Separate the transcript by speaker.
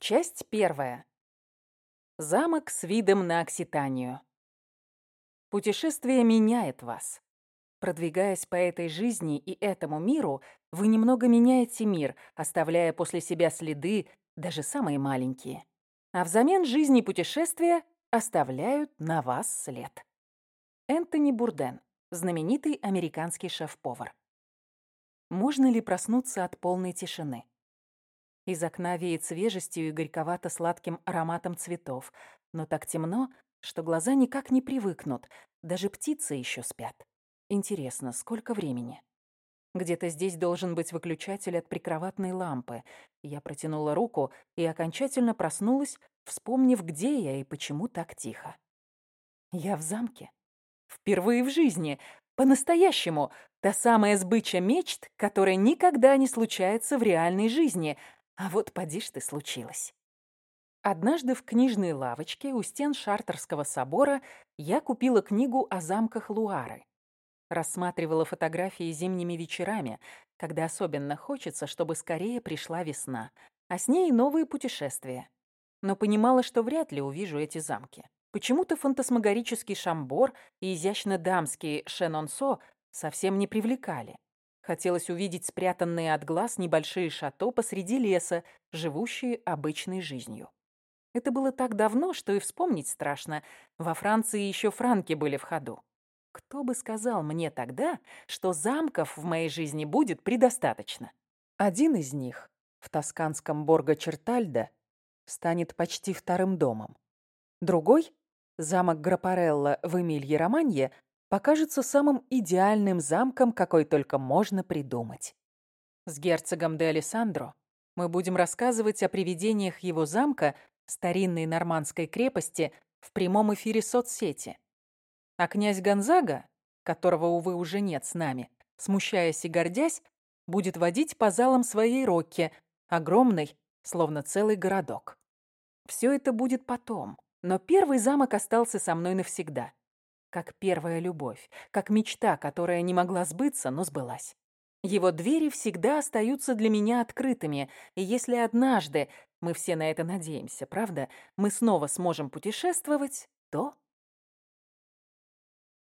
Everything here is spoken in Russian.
Speaker 1: Часть первая. Замок с видом на Окситанию. Путешествие меняет вас. Продвигаясь по этой жизни и этому миру, вы немного меняете мир, оставляя после себя следы, даже самые маленькие. А взамен жизни путешествия оставляют на вас след. Энтони Бурден, знаменитый американский шеф-повар. Можно ли проснуться от полной тишины? Из окна веет свежестью и горьковато-сладким ароматом цветов, но так темно, что глаза никак не привыкнут, даже птицы еще спят. Интересно, сколько времени? Где-то здесь должен быть выключатель от прикроватной лампы. Я протянула руку и окончательно проснулась, вспомнив, где я и почему так тихо. Я в замке. Впервые в жизни. По-настоящему. Та самая сбыча мечт, которая никогда не случается в реальной жизни — а вот поди ж ты случилось. Однажды в книжной лавочке у стен Шартерского собора я купила книгу о замках Луары. Рассматривала фотографии зимними вечерами, когда особенно хочется, чтобы скорее пришла весна, а с ней новые путешествия. Но понимала, что вряд ли увижу эти замки. Почему-то фантасмагорический Шамбор и изящно-дамский Шенонсо совсем не привлекали. Хотелось увидеть спрятанные от глаз небольшие шато посреди леса, живущие обычной жизнью. Это было так давно, что и вспомнить страшно. Во Франции еще франки были в ходу. Кто бы сказал мне тогда, что замков в моей жизни будет предостаточно? Один из них, в тосканском Борго-Чертальдо, станет почти вторым домом. Другой, замок Грапарелла в Эмилье-Романье, покажется самым идеальным замком, какой только можно придумать. С герцогом де Алессандро мы будем рассказывать о привидениях его замка, старинной нормандской крепости, в прямом эфире соцсети. А князь Гонзага, которого, увы, уже нет с нами, смущаясь и гордясь, будет водить по залам своей Рокки, огромный, словно целый городок. Все это будет потом, но первый замок остался со мной навсегда как первая любовь, как мечта, которая не могла сбыться, но сбылась. Его двери всегда остаются для меня открытыми, и если однажды, мы все на это надеемся, правда, мы снова сможем путешествовать, то